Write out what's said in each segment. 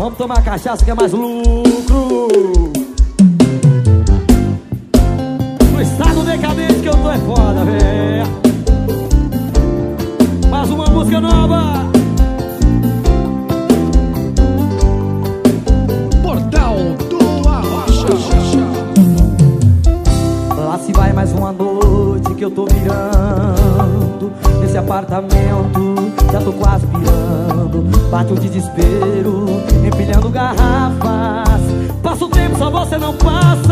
Vamos tomar cachaça que é mais lucro. No estado decadente que eu tô é foda, véi. Mais uma música nova. Portal do Arrocha. Lá se vai mais uma noite que eu tô virando Nesse apartamento. Já tô quase pirando Bate o desespero, empilhando garrafas. Passa o tempo, só você não passa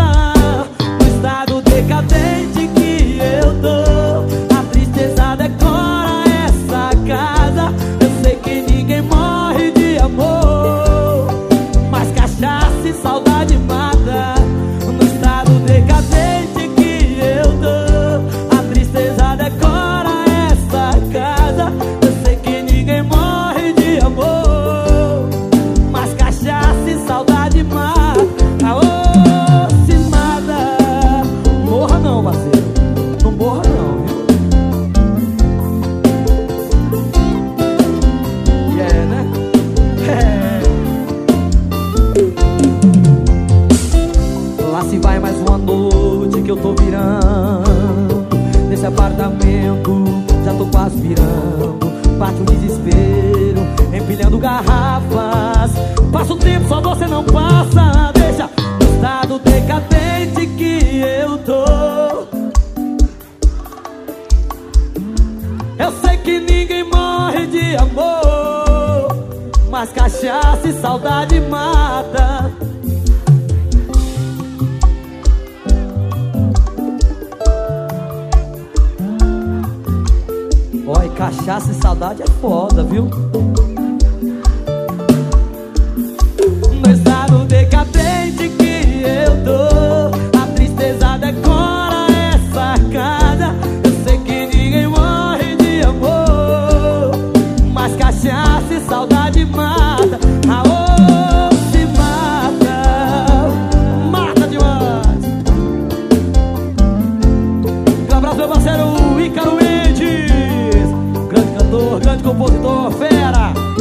virando Nesse apartamento já tô quase virando. Bate um desespero, empilhando garrafas. Passa o tempo, só você não passa. Deixa o estado decadente que eu tô. Eu sei que ninguém morre de amor Mas cachaça e saudade mata Olha, cachaça e saudade é foda, viu? Mas tá no decadente que eu tô A tristeza decora é essa é casa Eu sei que ninguém morre de amor Mas cachaça e saudade mata Aô, mata Mata demais. Um abraço meu parceiro Ícaro Mendes cantor, grande compositor, fera.